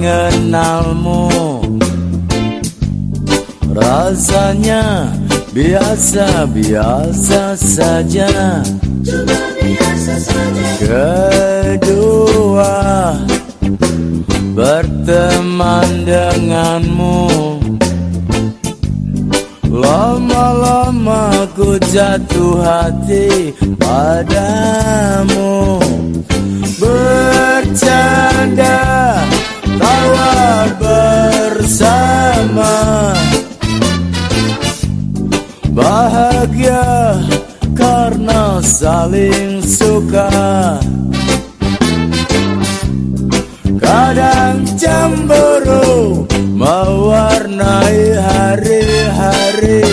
kenalmu Rasanya biasa-biasa saja. Cuma biasa saja. Kedua Berteman denganmu. Lama-lama ku jatuh hati padamu Bercanda tawa bersama. Bahagia karena saling suka. Kadang cemburu mewarnai hari-hari.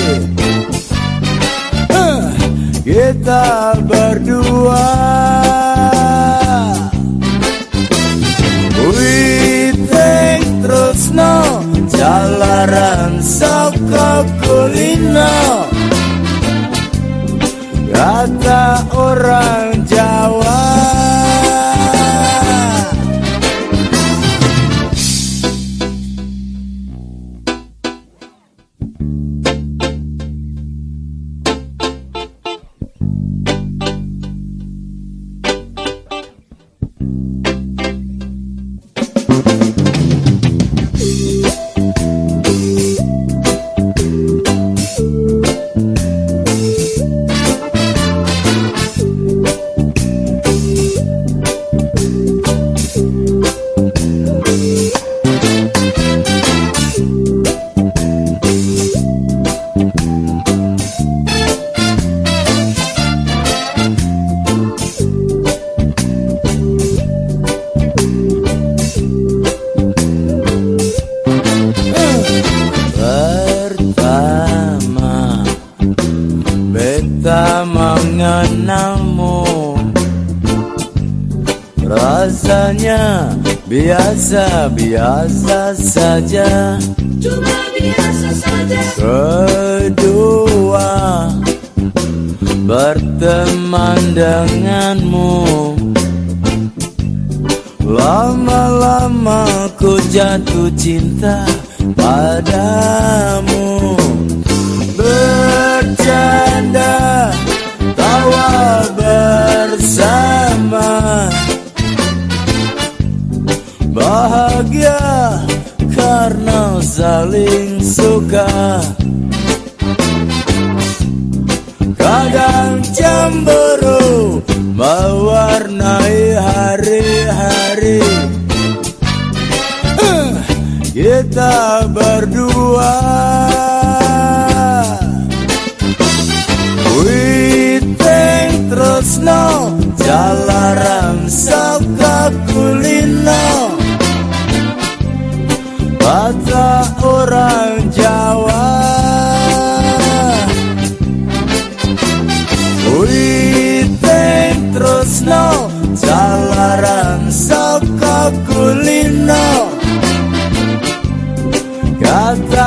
Eh, Kita berdua Jalaran saka kulino. Kata orang Rasanya biasa-biasa saja. Cuma biasa saja. Kedua Berteman denganmu. Lama-lama ku jatuh cinta padamu saling suka. Kadang cemburu mewarnai hari-hari. Kita berdua. We think terus no Jalaran Kata